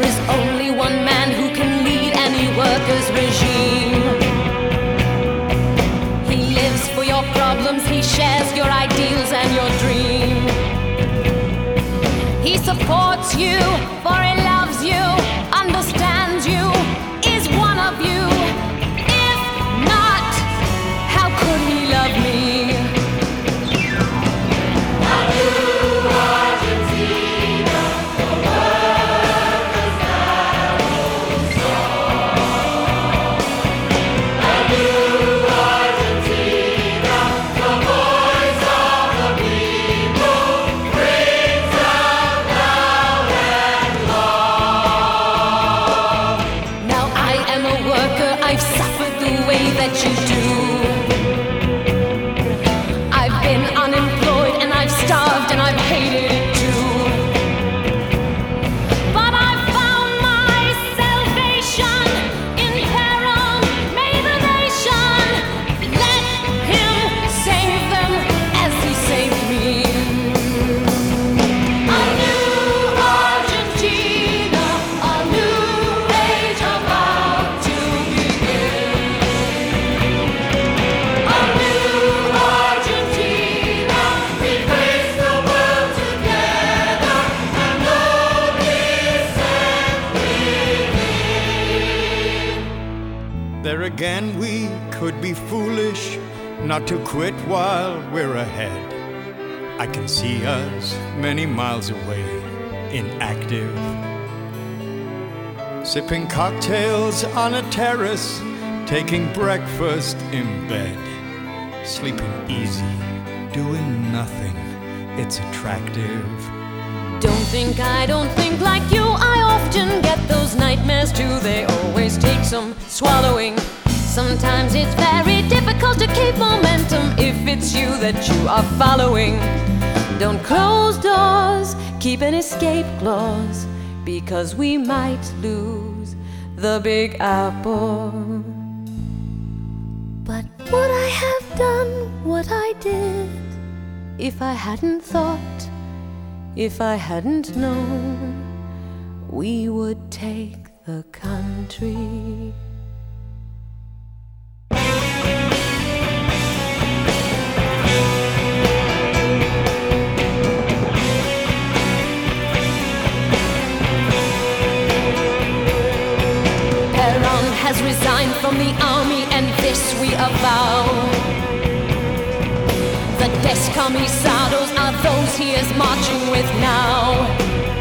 There is only one man who can lead any workers' regime. He lives for your problems, he shares your ideals and your dream. He supports you, for There again, we could be foolish not to quit while we're ahead. I can see us many miles away, inactive. Sipping cocktails on a terrace, taking breakfast in bed. Sleeping easy, doing nothing. It's attractive. Don't think I don't think like you. I often get those nightmares too. They always take some swallowing. Sometimes it's very difficult to keep momentum if it's you that you are following. Don't close doors, keep an escape clause because we might lose the big apple. But would I have done what I did if I hadn't thought? If I hadn't known we would take the country. Has resigned from the army, and this we avow. The descamisados are those he is marching with now.